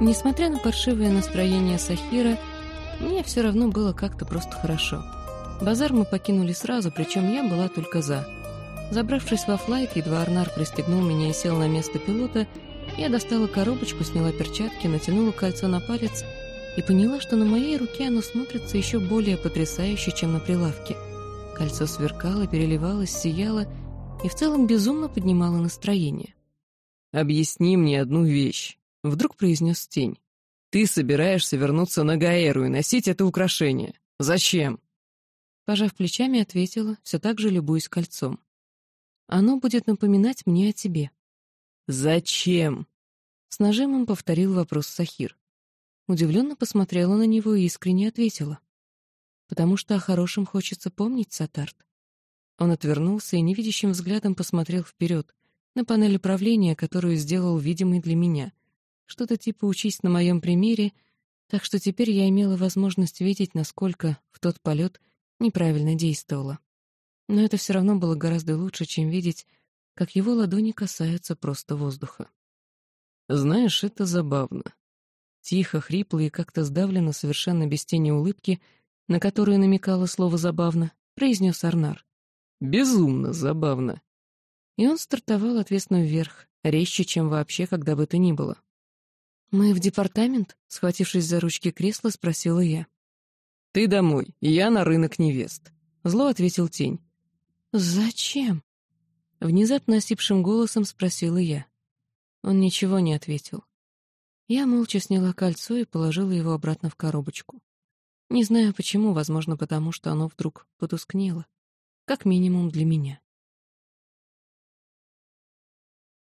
Несмотря на паршивое настроение Сахира, мне все равно было как-то просто хорошо. Базар мы покинули сразу, причем я была только за. Забравшись во флайт, едва Арнар пристегнул меня и сел на место пилота, я достала коробочку, сняла перчатки, натянула кольцо на палец и поняла, что на моей руке оно смотрится еще более потрясающе, чем на прилавке. Кольцо сверкало, переливалось, сияло и в целом безумно поднимало настроение. «Объясни мне одну вещь», — вдруг произнес тень. «Ты собираешься вернуться на Гаэру и носить это украшение. Зачем?» Пожав плечами, ответила, все так же любуясь кольцом. «Оно будет напоминать мне о тебе». «Зачем?» С нажимом повторил вопрос Сахир. Удивленно посмотрела на него и искренне ответила. «Потому что о хорошем хочется помнить, Сатарт». Он отвернулся и невидящим взглядом посмотрел вперед, на панель управления, которую сделал видимой для меня. Что-то типа «учись на моем примере», так что теперь я имела возможность видеть, насколько в тот полет неправильно действовала. Но это все равно было гораздо лучше, чем видеть, как его ладони касаются просто воздуха. «Знаешь, это забавно». Тихо, хрипло и как-то сдавленно, совершенно без тени улыбки, на которую намекало слово «забавно», произнес Арнар. «Безумно забавно». И он стартовал отвесно вверх, резче, чем вообще когда бы то ни было. «Мы в департамент?» — схватившись за ручки кресла, спросила я. «Ты домой, я на рынок невест», — зло ответил тень. «Зачем?» — внезапно осипшим голосом спросила я. Он ничего не ответил. Я молча сняла кольцо и положила его обратно в коробочку. Не знаю почему, возможно, потому что оно вдруг потускнело. Как минимум для меня.